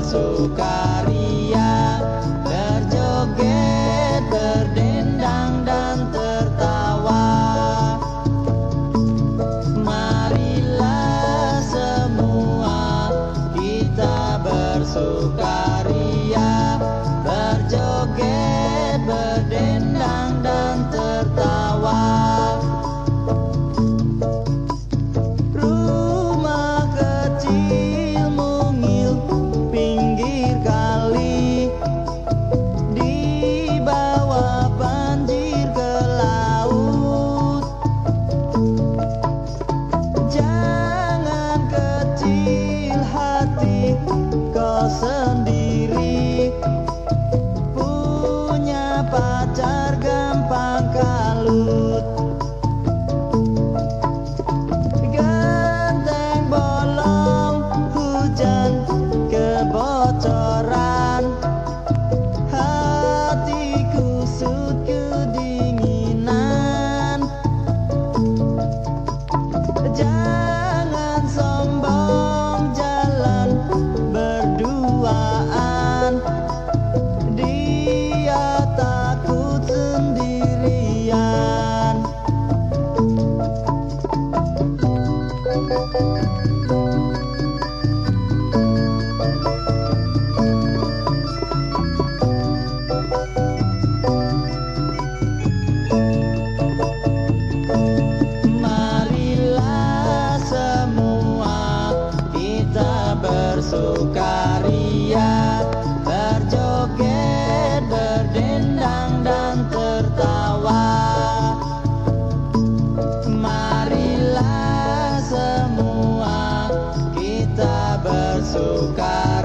berdendang dan tocar.